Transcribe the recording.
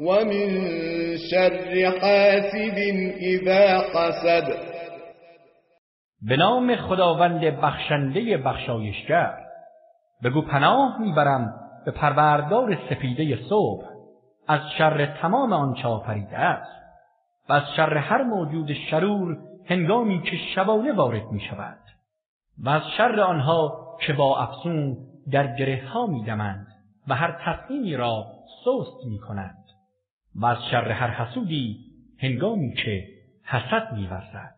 ومن شر حاسد إذا حسد به نام خداوند بخشنده بخشایشگر. بگو پناه می‌برم به پروردگار سپیده صبح. از شر تمام آنچه آفریده است. و از شر هر موجود شرور هنگامی که شبانه وارد می شود و از شر آنها که با افسون در گره ها می دمند و هر تصمیمی را سست می کنند و از شر هر حسودی هنگامی که حسد می ورزد.